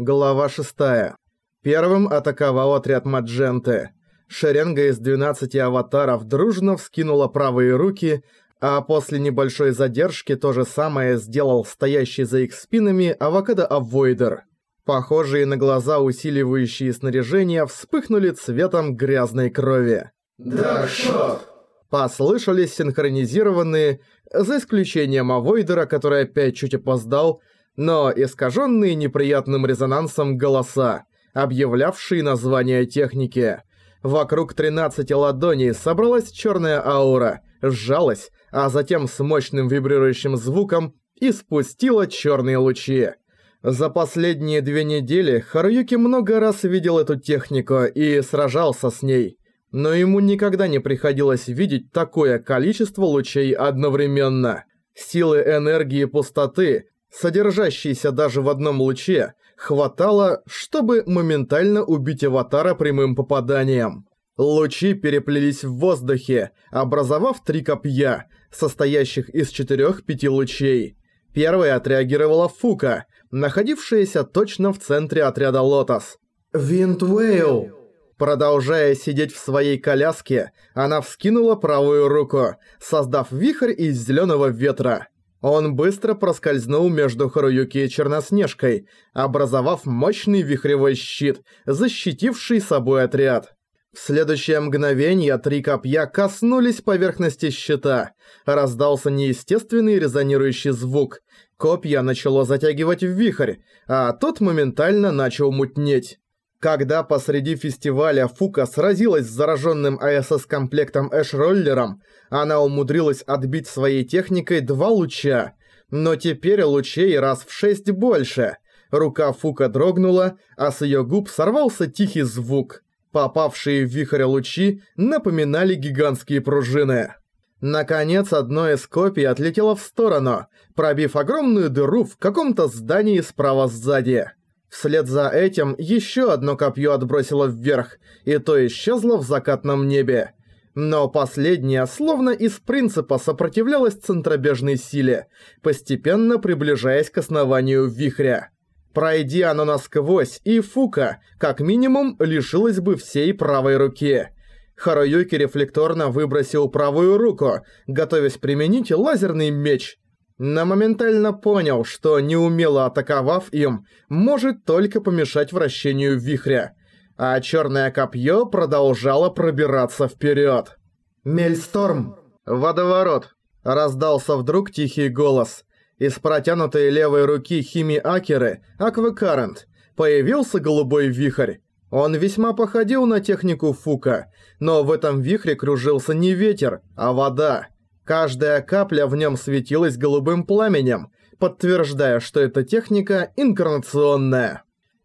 Глава 6. Первым атаковал отряд Мадженты. Шеренга из 12 аватаров дружно вскинула правые руки, а после небольшой задержки то же самое сделал стоящий за их спинами авокадо Авойдер. Похожие на глаза усиливающие снаряжения вспыхнули цветом грязной крови. «Даркшот!» Послышались синхронизированные, за исключением Авойдера, который опять чуть опоздал, но искаженные неприятным резонансом голоса, объявлявшие название техники. Вокруг 13 ладоней собралась черная аура, сжалась, а затем с мощным вибрирующим звуком испустила черные лучи. За последние две недели Харуюки много раз видел эту технику и сражался с ней, но ему никогда не приходилось видеть такое количество лучей одновременно. Силы энергии пустоты содержащейся даже в одном луче, хватало, чтобы моментально убить аватара прямым попаданием. Лучи переплелись в воздухе, образовав три копья, состоящих из четырех-пяти лучей. Первой отреагировала Фука, находившаяся точно в центре отряда Лотос. «Wind Veil!» Продолжая сидеть в своей коляске, она вскинула правую руку, создав вихрь из зеленого ветра. Он быстро проскользнул между Харуюки и Черноснежкой, образовав мощный вихревой щит, защитивший собой отряд. В следующее мгновение три копья коснулись поверхности щита. Раздался неестественный резонирующий звук. Копья начало затягивать в вихрь, а тот моментально начал мутнеть. Когда посреди фестиваля Фука сразилась с зараженным АСС-комплектом Эш-роллером, она умудрилась отбить своей техникой два луча. Но теперь лучей раз в шесть больше. Рука Фука дрогнула, а с ее губ сорвался тихий звук. Попавшие в вихрь лучи напоминали гигантские пружины. Наконец, одно из копий отлетело в сторону, пробив огромную дыру в каком-то здании справа сзади. Вслед за этим еще одно копье отбросило вверх, и то исчезло в закатном небе. Но последнее словно из принципа сопротивлялось центробежной силе, постепенно приближаясь к основанию вихря. Пройди оно насквозь, и Фука, как минимум, лишилась бы всей правой руки. Харуюки рефлекторно выбросил правую руку, готовясь применить лазерный меч – но моментально понял, что неумело атаковав им, может только помешать вращению вихря, а черное копье продолжало пробираться вперед. «Мельсторм!» «Водоворот!» – раздался вдруг тихий голос. Из протянутой левой руки Хими Акеры, Аквакарент, появился голубой вихрь. Он весьма походил на технику Фука, но в этом вихре кружился не ветер, а вода. Каждая капля в нем светилась голубым пламенем, подтверждая, что эта техника инкарнационная.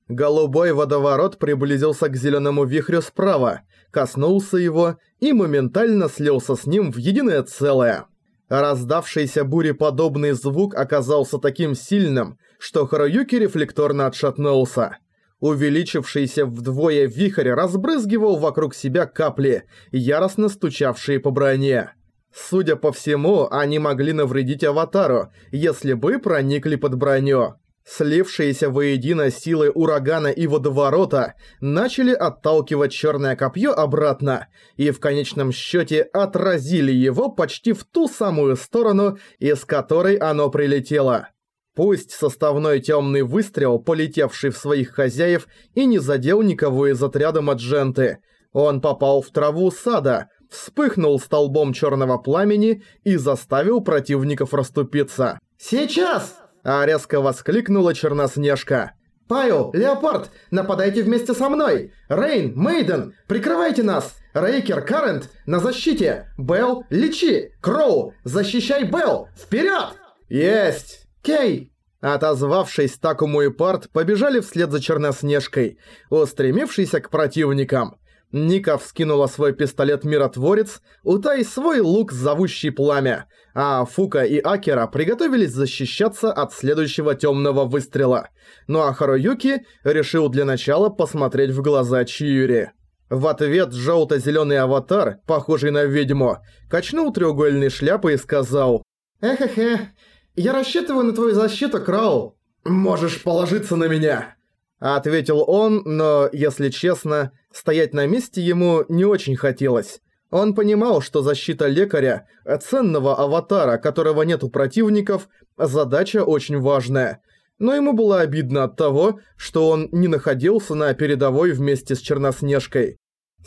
Голубой водоворот приблизился к зеленому вихрю справа, коснулся его и моментально слился с ним в единое целое. Раздавшийся буреподобный звук оказался таким сильным, что Харуюки рефлекторно отшатнулся. Увеличившийся вдвое вихрь разбрызгивал вокруг себя капли, яростно стучавшие по броне. Судя по всему, они могли навредить Аватару, если бы проникли под броню. Слившиеся воедино силы урагана и водоворота начали отталкивать черное копье обратно и в конечном счете отразили его почти в ту самую сторону, из которой оно прилетело. Пусть составной темный выстрел, полетевший в своих хозяев, и не задел никого из отряда Мадженты. Он попал в траву сада, вспыхнул столбом черного пламени и заставил противников расступиться. «Сейчас!» – а резко воскликнула Черноснежка. «Пайо, Леопард, нападайте вместе со мной! Рейн, Мейден, прикрывайте нас! Рейкер, Карент, на защите! Белл, лечи! Кроу, защищай Белл! Вперед! «Есть!» Кей!» Отозвавшись, Такому и Парт побежали вслед за Черноснежкой, устремившейся к противникам. Ника вскинула свой пистолет-миротворец, Утай свой лук, зовущий пламя, а Фука и Акера приготовились защищаться от следующего темного выстрела. Ну а Харуюки решил для начала посмотреть в глаза Чиюри. В ответ желто-зеленый аватар, похожий на ведьму, качнул треугольной шляпой и сказал «Эхе-хе, я рассчитываю на твою защиту, Кроу. Можешь положиться на меня!» Ответил он, но, если честно, стоять на месте ему не очень хотелось. Он понимал, что защита лекаря, ценного аватара, которого нет у противников, задача очень важная. Но ему было обидно от того, что он не находился на передовой вместе с Черноснежкой.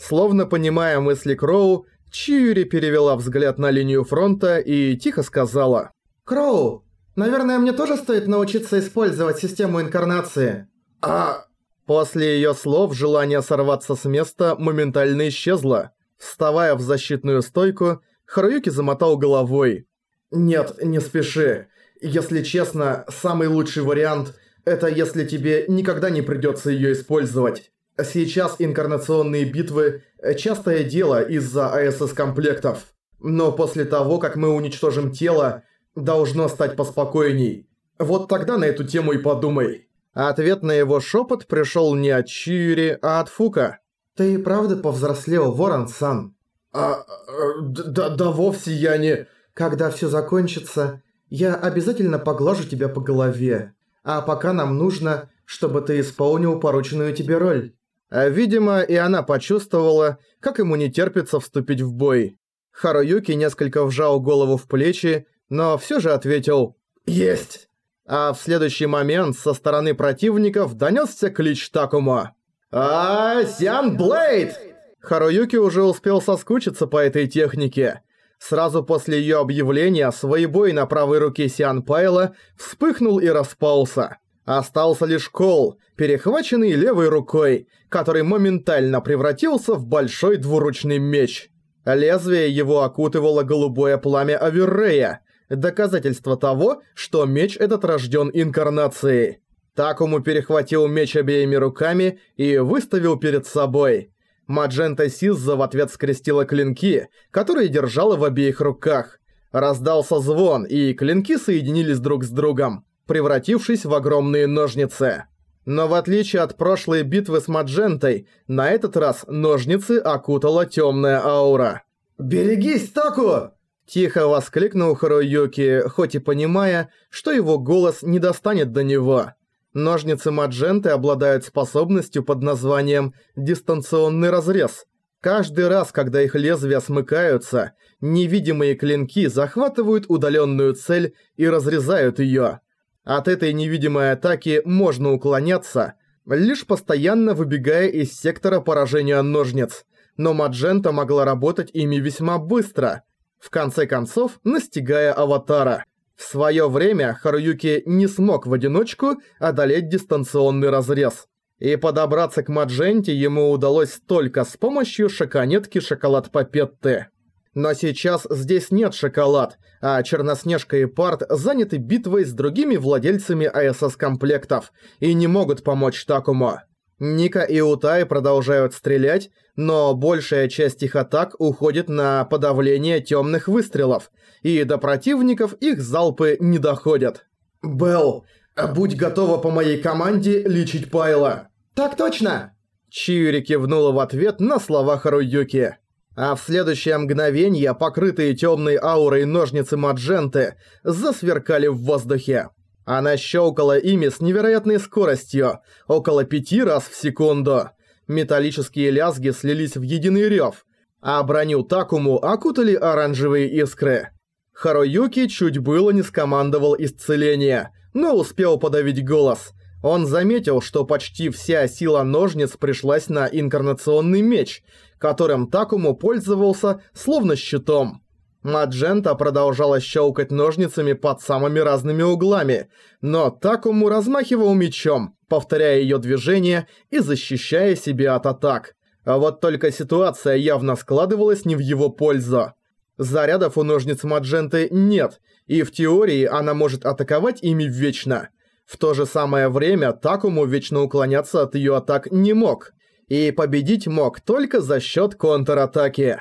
Словно понимая мысли Кроу, Чиури перевела взгляд на линию фронта и тихо сказала. «Кроу, наверное, мне тоже стоит научиться использовать систему инкарнации». «А...» После её слов желание сорваться с места моментально исчезло. Вставая в защитную стойку, Харуюки замотал головой. «Нет, не спеши. Если честно, самый лучший вариант – это если тебе никогда не придётся её использовать. Сейчас инкарнационные битвы – частое дело из-за АСС-комплектов. Но после того, как мы уничтожим тело, должно стать поспокойней. Вот тогда на эту тему и подумай». Ответ на его шепот пришёл не от Чиури, а от Фука. «Ты и правда повзрослел, Ворон-сан?» «А... Э, да, да вовсе я не...» «Когда всё закончится, я обязательно поглажу тебя по голове. А пока нам нужно, чтобы ты исполнил порученную тебе роль». А, видимо, и она почувствовала, как ему не терпится вступить в бой. Харуюки несколько вжал голову в плечи, но всё же ответил «Есть!». А в следующий момент со стороны противников донёсся клич Такума. А, Сян Блейд! Харуюки уже успел соскучиться по этой технике. Сразу после её объявления своебой на правой руке Сиан Пайла вспыхнул и распался. Остался лишь кол, перехваченный левой рукой, который моментально превратился в большой двуручный меч. Лезвие его окутывало голубое пламя Аверрея, доказательство того, что меч этот рожден инкарнацией. Такому перехватил меч обеими руками и выставил перед собой. Маджента Сизза в ответ скрестила клинки, которые держала в обеих руках. Раздался звон, и клинки соединились друг с другом, превратившись в огромные ножницы. Но в отличие от прошлой битвы с Маджентой, на этот раз ножницы окутала темная аура. «Берегись, Таку!» Тихо воскликнул Харуюки, хоть и понимая, что его голос не достанет до него. Ножницы Мадженты обладают способностью под названием «дистанционный разрез». Каждый раз, когда их лезвия смыкаются, невидимые клинки захватывают удаленную цель и разрезают ее. От этой невидимой атаки можно уклоняться, лишь постоянно выбегая из сектора поражения ножниц, но Маджента могла работать ими весьма быстро, в конце концов настигая аватара. В своё время Харуюки не смог в одиночку одолеть дистанционный разрез. И подобраться к Мадженте ему удалось только с помощью шоконетки Шоколад Папетты. Но сейчас здесь нет шоколад, а Черноснежка и Парт заняты битвой с другими владельцами АСС-комплектов и не могут помочь Такому. Ника и Утай продолжают стрелять, но большая часть их атак уходит на подавление темных выстрелов, и до противников их залпы не доходят. «Белл, будь готова по моей команде лечить Пайла». «Так точно!» Чиури кивнула в ответ на слова Харуюки. А в следующее мгновение покрытые темной аурой ножницы Мадженты засверкали в воздухе. Она щелкала ими с невероятной скоростью, около пяти раз в секунду. Металлические лязги слились в единый рев, а броню Такому окутали оранжевые искры. Харуюки чуть было не скомандовал исцеление, но успел подавить голос. Он заметил, что почти вся сила ножниц пришлась на инкарнационный меч, которым Такому пользовался словно щитом. Маджента продолжала щелкать ножницами под самыми разными углами, но Такому размахивал мечом, повторяя ее движения и защищая себя от атак. А вот только ситуация явно складывалась не в его пользу. Зарядов у ножниц Мадженты нет, и в теории она может атаковать ими вечно. В то же самое время Такому вечно уклоняться от ее атак не мог, и победить мог только за счет контратаки.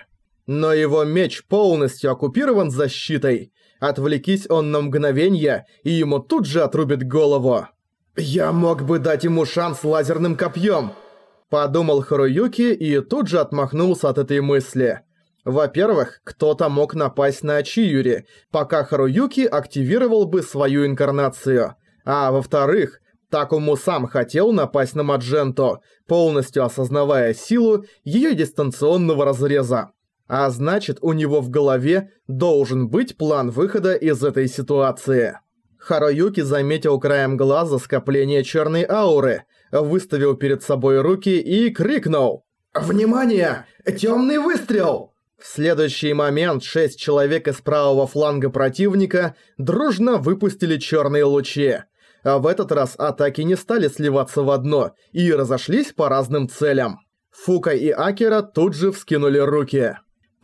Но его меч полностью оккупирован защитой. Отвлекись он на мгновение, и ему тут же отрубит голову. «Я мог бы дать ему шанс лазерным копьем», – подумал Харуюки и тут же отмахнулся от этой мысли. Во-первых, кто-то мог напасть на Чиюри, пока Харуюки активировал бы свою инкарнацию. А во-вторых, Такому сам хотел напасть на Мадженту, полностью осознавая силу ее дистанционного разреза. А значит, у него в голове должен быть план выхода из этой ситуации. Харуюки заметил краем глаза скопление черной ауры, выставил перед собой руки и крикнул «Внимание! Темный выстрел!» В следующий момент шесть человек из правого фланга противника дружно выпустили черные лучи. А в этот раз атаки не стали сливаться в одно и разошлись по разным целям. Фука и Акера тут же вскинули руки.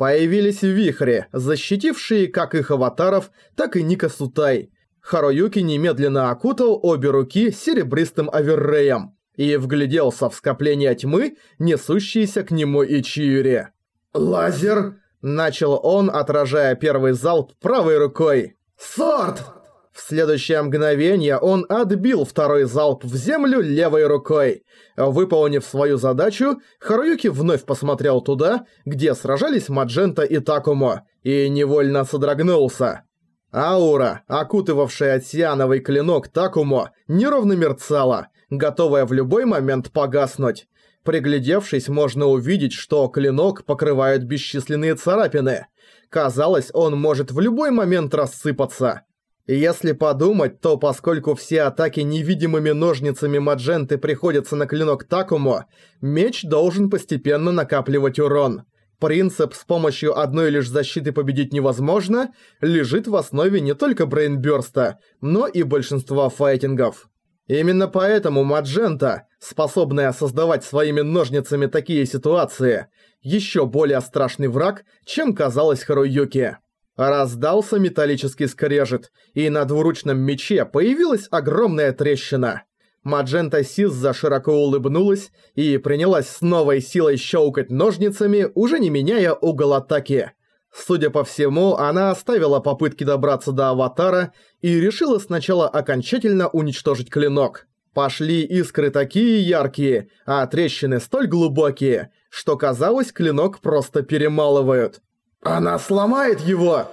Появились вихри, защитившие как их аватаров, так и Ника Сутай. Харуюки немедленно окутал обе руки серебристым оверреем и вгляделся в скопление тьмы, несущиеся к нему и Чиюри. «Лазер!» – начал он, отражая первый залп правой рукой. «Сорт!» В следующее мгновение он отбил второй залп в землю левой рукой. Выполнив свою задачу, Харуюки вновь посмотрел туда, где сражались Маджента и Такумо, и невольно содрогнулся. Аура, окутывавшая тиановый клинок Такумо, неровно мерцала, готовая в любой момент погаснуть. Приглядевшись, можно увидеть, что клинок покрывает бесчисленные царапины. Казалось, он может в любой момент рассыпаться. Если подумать, то поскольку все атаки невидимыми ножницами Мадженты приходятся на клинок Такумо, меч должен постепенно накапливать урон. Принцип «с помощью одной лишь защиты победить невозможно» лежит в основе не только Брейнбёрста, но и большинства файтингов. Именно поэтому Маджента, способная создавать своими ножницами такие ситуации, еще более страшный враг, чем казалось Харуюки. Раздался металлический скрежет, и на двуручном мече появилась огромная трещина. Маджента Сизза широко улыбнулась и принялась с новой силой щелкать ножницами, уже не меняя угол атаки. Судя по всему, она оставила попытки добраться до аватара и решила сначала окончательно уничтожить клинок. Пошли искры такие яркие, а трещины столь глубокие, что казалось, клинок просто перемалывают. «Она сломает его!»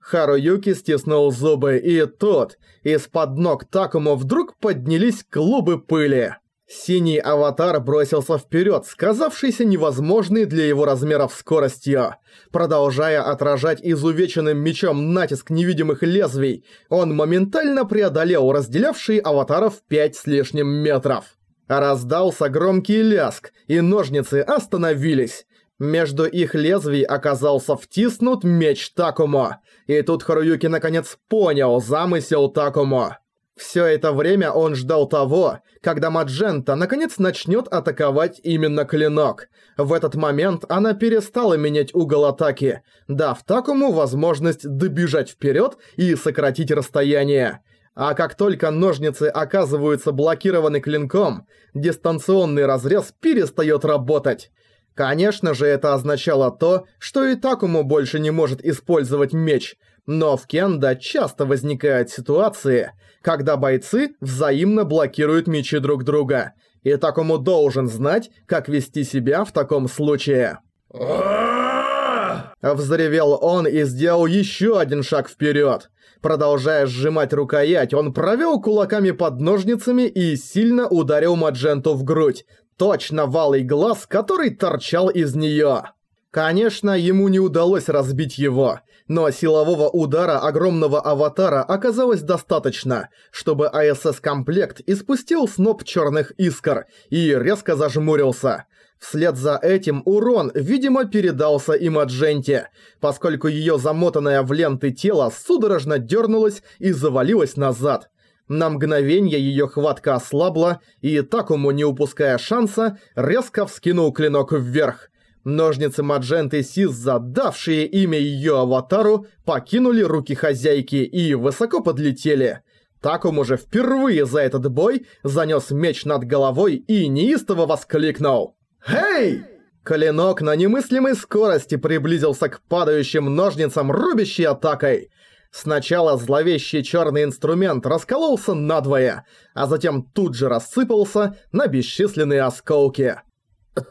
Харуюки стиснул зубы, и тут из-под ног Такому вдруг поднялись клубы пыли. Синий аватар бросился вперед, сказавшийся невозможной для его размеров скоростью. Продолжая отражать изувеченным мечом натиск невидимых лезвий, он моментально преодолел разделявший аватаров пять с лишним метров. Раздался громкий ляск, и ножницы остановились. Между их лезвий оказался втиснут меч Такумо. И тут Харуюки наконец понял замысел Такумо. Все это время он ждал того, когда Маджента наконец начнет атаковать именно клинок. В этот момент она перестала менять угол атаки, дав Такому возможность добежать вперед и сократить расстояние. А как только ножницы оказываются блокированы клинком, дистанционный разрез перестает работать. Конечно же, это означало то, что и Такому больше не может использовать меч, но в Кенда часто возникают ситуации, когда бойцы взаимно блокируют мечи друг друга, и Такому должен знать, как вести себя в таком случае. Взревел он и сделал еще один шаг вперед. Продолжая сжимать рукоять, он провел кулаками под ножницами и сильно ударил Мадженту в грудь, точно валый глаз, который торчал из неё. Конечно, ему не удалось разбить его, но силового удара огромного аватара оказалось достаточно, чтобы АСС-комплект испустил сноп черных искр и резко зажмурился. Вслед за этим урон, видимо, передался и Мадженте, поскольку её замотанное в ленты тело судорожно дернулось и завалилось назад. На мгновение её хватка ослабла, и Такому, не упуская шанса, резко вскинул клинок вверх. Ножницы Мадженты Сизза, давшие имя её аватару, покинули руки хозяйки и высоко подлетели. Такому же впервые за этот бой занёс меч над головой и неистово воскликнул. «Эй!» Клинок на немыслимой скорости приблизился к падающим ножницам рубящей атакой. Сначала зловещий черный инструмент раскололся надвое, а затем тут же рассыпался на бесчисленные осколки.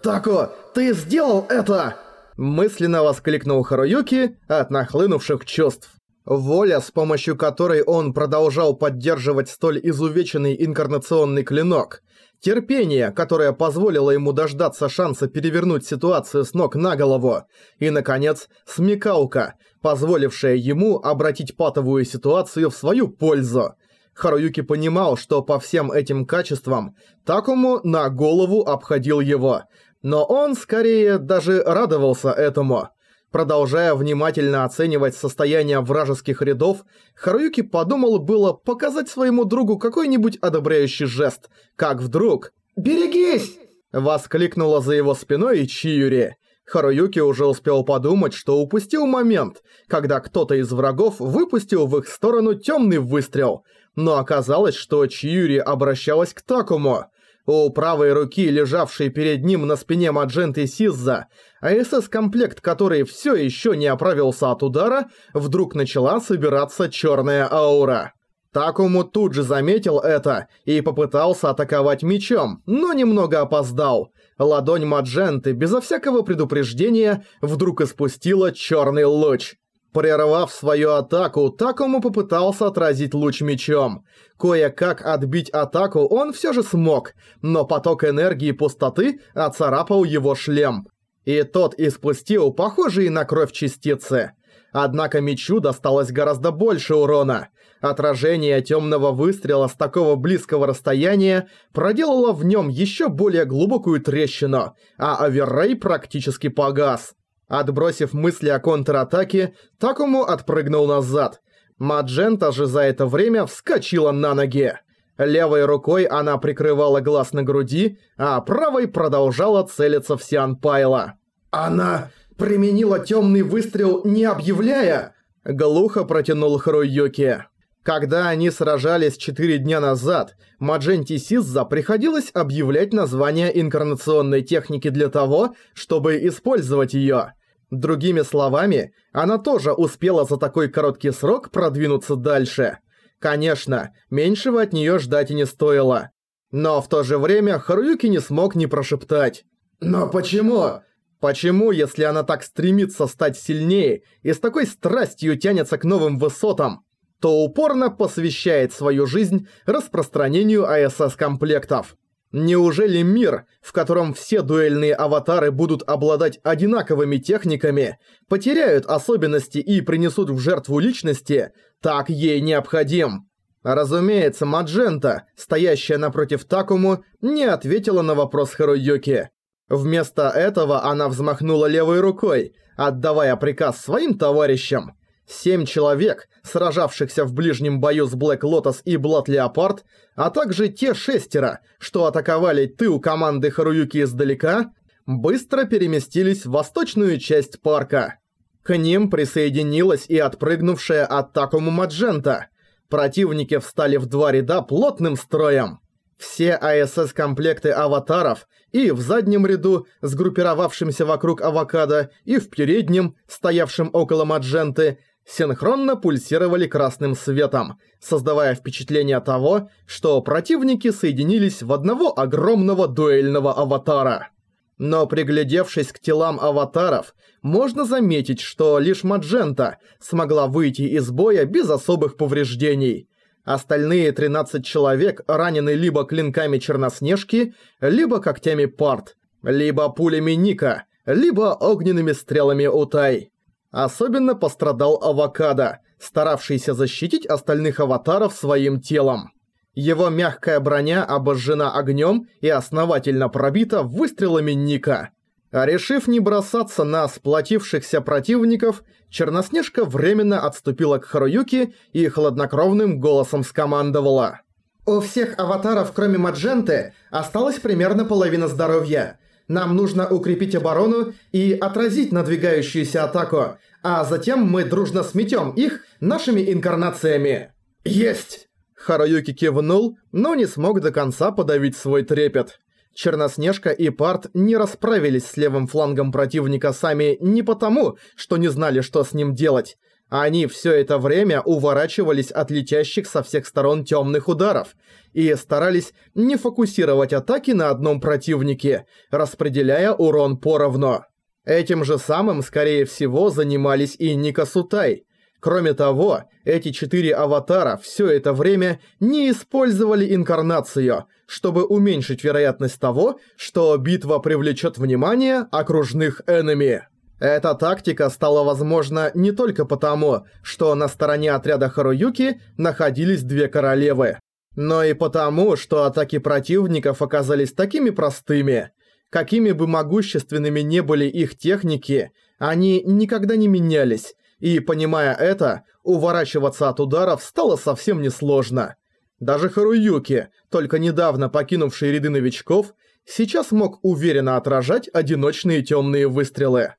«Тако, ты сделал это!» Мысленно воскликнул Харуюки от нахлынувших чувств. Воля, с помощью которой он продолжал поддерживать столь изувеченный инкарнационный клинок, терпение, которое позволило ему дождаться шанса перевернуть ситуацию с ног на голову, и, наконец, смекалка, позволившая ему обратить патовую ситуацию в свою пользу. Харуюки понимал, что по всем этим качествам Такому на голову обходил его, но он скорее даже радовался этому – Продолжая внимательно оценивать состояние вражеских рядов, Харуюки подумал было показать своему другу какой-нибудь одобряющий жест, как вдруг «Берегись!» воскликнула за его спиной Чиюри. Харуюки уже успел подумать, что упустил момент, когда кто-то из врагов выпустил в их сторону темный выстрел, но оказалось, что Чиюри обращалась к Такому – у правой руки, лежавшей перед ним на спине Мадженты Сизза, АСС-комплект, который все еще не оправился от удара, вдруг начала собираться черная аура. Такому тут же заметил это и попытался атаковать мечом, но немного опоздал. Ладонь Мадженты безо всякого предупреждения вдруг испустила черный луч. Прервав свою атаку, Такому попытался отразить луч мечом. Кое-как отбить атаку он все же смог, но поток энергии пустоты оцарапал его шлем. И тот испустил похожие на кровь частицы. Однако мечу досталось гораздо больше урона. Отражение темного выстрела с такого близкого расстояния проделало в нем еще более глубокую трещину, а оверрей практически погас. Отбросив мысли о контратаке, Такому отпрыгнул назад. Маджента же за это время вскочила на ноги. Левой рукой она прикрывала глаз на груди, а правой продолжала целиться в Сиан Пайла. «Она применила темный выстрел, не объявляя?» Глухо протянул Харуюки. Когда они сражались четыре дня назад, Мадженти Сизза приходилось объявлять название инкарнационной техники для того, чтобы использовать её. Другими словами, она тоже успела за такой короткий срок продвинуться дальше. Конечно, меньшего от неё ждать и не стоило. Но в то же время Харуюки не смог не прошептать. «Но почему?» Почему, если она так стремится стать сильнее и с такой страстью тянется к новым высотам, то упорно посвящает свою жизнь распространению АСС-комплектов? Неужели мир, в котором все дуэльные аватары будут обладать одинаковыми техниками, потеряют особенности и принесут в жертву личности, так ей необходим? Разумеется, Маджента, стоящая напротив Такому, не ответила на вопрос Харуюки. Вместо этого она взмахнула левой рукой, отдавая приказ своим товарищам. Семь человек, сражавшихся в ближнем бою с Блэк Лотос и Блад Леопард, а также те шестеро, что атаковали тыл команды Харуюки издалека, быстро переместились в восточную часть парка. К ним присоединилась и отпрыгнувшая от Такому Маджента. Противники встали в два ряда плотным строем. Все АСС-комплекты аватаров и в заднем ряду, сгруппировавшимся вокруг авокадо, и в переднем, стоявшем около Мадженты, синхронно пульсировали красным светом, создавая впечатление того, что противники соединились в одного огромного дуэльного аватара. Но приглядевшись к телам аватаров, можно заметить, что лишь Маджента смогла выйти из боя без особых повреждений. Остальные 13 человек ранены либо клинками Черноснежки, либо когтями Парт, либо пулями Ника, либо огненными стрелами Утай. Особенно пострадал Авокадо, старавшийся защитить остальных аватаров своим телом. Его мягкая броня обожжена огнем и основательно пробита выстрелами Ника. А решив не бросаться на сплотившихся противников, Черноснежка временно отступила к Харуюке и хладнокровным голосом скомандовала. «У всех аватаров, кроме Мадженты, осталась примерно половина здоровья. Нам нужно укрепить оборону и отразить надвигающуюся атаку, а затем мы дружно сметем их нашими инкарнациями. Есть! Харуюки кивнул, но не смог до конца подавить свой трепет. Черноснежка и Парт не расправились с левым флангом противника сами не потому, что не знали, что с ним делать, они все это время уворачивались от летящих со всех сторон темных ударов и старались не фокусировать атаки на одном противнике, распределяя урон поровну. Этим же самым, скорее всего, занимались и Ника Сутай. Кроме того, эти четыре аватара все это время не использовали инкарнацию, чтобы уменьшить вероятность того, что битва привлечет внимание окружных энеми. Эта тактика стала возможна не только потому, что на стороне отряда Харуюки находились две королевы, но и потому, что атаки противников оказались такими простыми. Какими бы могущественными не были их техники, они никогда не менялись, и, понимая это, уворачиваться от ударов стало совсем несложно. Даже Харуюки, только недавно покинувший ряды новичков, сейчас мог уверенно отражать одиночные темные выстрелы.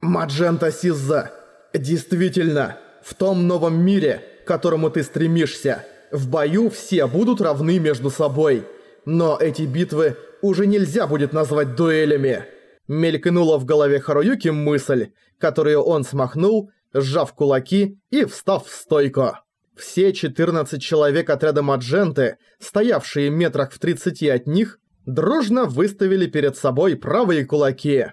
«Маджента Сиза, действительно, в том новом мире, к которому ты стремишься, в бою все будут равны между собой. Но эти битвы уже нельзя будет назвать дуэлями». Мелькнула в голове Харуюки мысль, которую он смахнул, сжав кулаки и встав в стойку. Все 14 человек отряда Мадженты, стоявшие метрах в 30 от них, дружно выставили перед собой правые кулаки.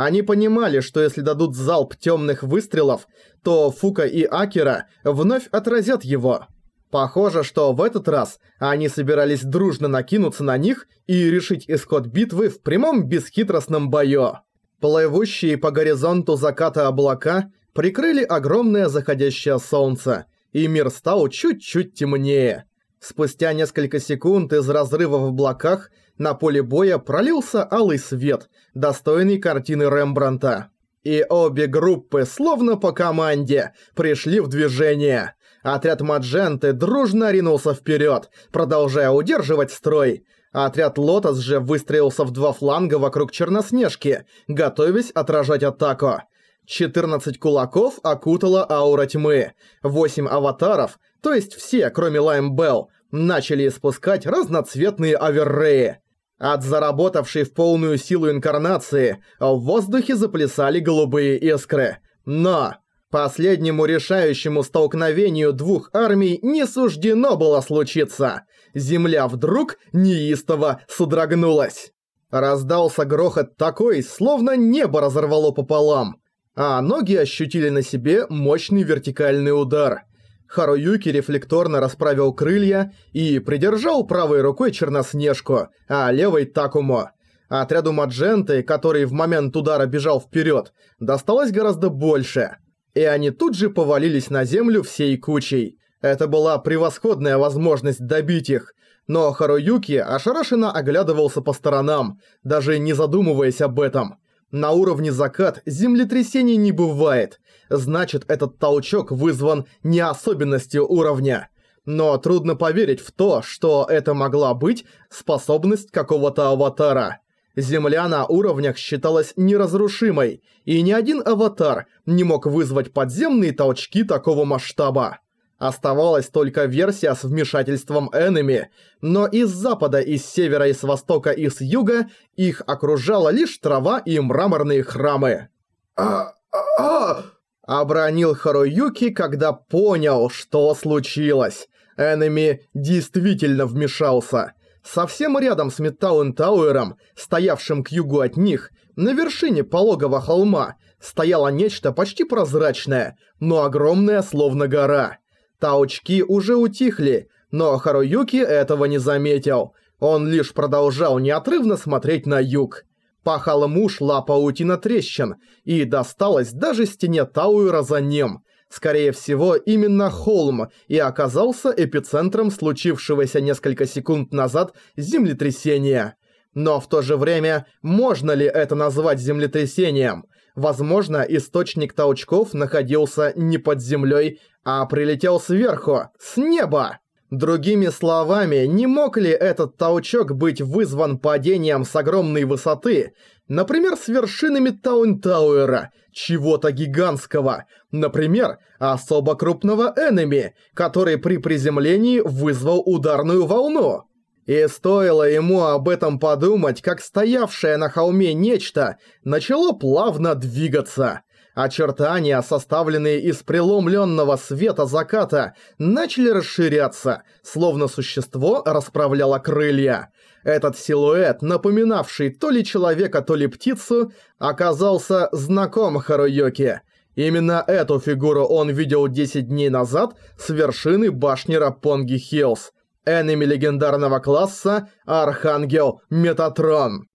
Они понимали, что если дадут залп темных выстрелов, то Фука и Акера вновь отразят его. Похоже, что в этот раз они собирались дружно накинуться на них и решить исход битвы в прямом бесхитростном бою. Плывущие по горизонту заката облака прикрыли огромное заходящее солнце, и мир стал чуть-чуть темнее. Спустя несколько секунд из разрыва в облаках на поле боя пролился алый свет, достойный картины Рембранта. И обе группы, словно по команде, пришли в движение. Отряд Мадженты дружно ринулся вперед, продолжая удерживать строй. Отряд Лотос же выстроился в два фланга вокруг Черноснежки, готовясь отражать атаку. 14 кулаков окутала аура тьмы. 8 аватаров, то есть все, кроме Лайм Белл, начали испускать разноцветные аверреи. От заработавшей в полную силу инкарнации в воздухе заплясали голубые искры. Но последнему решающему столкновению двух армий не суждено было случиться. Земля вдруг неистово содрогнулась. Раздался грохот такой, словно небо разорвало пополам а ноги ощутили на себе мощный вертикальный удар. Харуюки рефлекторно расправил крылья и придержал правой рукой Черноснежку, а левой Такумо. Отряду Мадженты, который в момент удара бежал вперед, досталось гораздо больше. И они тут же повалились на землю всей кучей. Это была превосходная возможность добить их, но Харуюки ошарашенно оглядывался по сторонам, даже не задумываясь об этом. На уровне закат землетрясений не бывает, значит этот толчок вызван не особенностью уровня. Но трудно поверить в то, что это могла быть способность какого-то аватара. Земля на уровнях считалась неразрушимой, и ни один аватар не мог вызвать подземные толчки такого масштаба. Оставалась только версия с вмешательством энеми, но из запада, из севера и с востока и с юга их окружала лишь трава и мраморные храмы. а а Обронил Харуюки, когда понял, что случилось. Энеми действительно вмешался. Совсем рядом с Метауэн Тауэром, стоявшим к югу от них, на вершине пологого холма, стояло нечто почти прозрачное, но огромное, словно гора. Таучки уже утихли, но Харуюки этого не заметил. Он лишь продолжал неотрывно смотреть на юг. По холму шла паутина трещин, и досталась даже стене Тауэра за ним. Скорее всего, именно холм и оказался эпицентром случившегося несколько секунд назад землетрясения. Но в то же время, можно ли это назвать землетрясением? Возможно, источник толчков находился не под землей, а прилетел сверху, с неба. Другими словами, не мог ли этот толчок быть вызван падением с огромной высоты, например, с вершинами Таун-Тауэра, чего-то гигантского, например, особо крупного enemy, который при приземлении вызвал ударную волну? И стоило ему об этом подумать, как стоявшее на холме нечто начало плавно двигаться. Очертания, составленные из преломленного света заката, начали расширяться, словно существо расправляло крылья. Этот силуэт, напоминавший то ли человека, то ли птицу, оказался знаком Харуюки. Именно эту фигуру он видел 10 дней назад с вершины башни Рапонги Хиллз. Энеми легендарного класса Архангел Метатрон.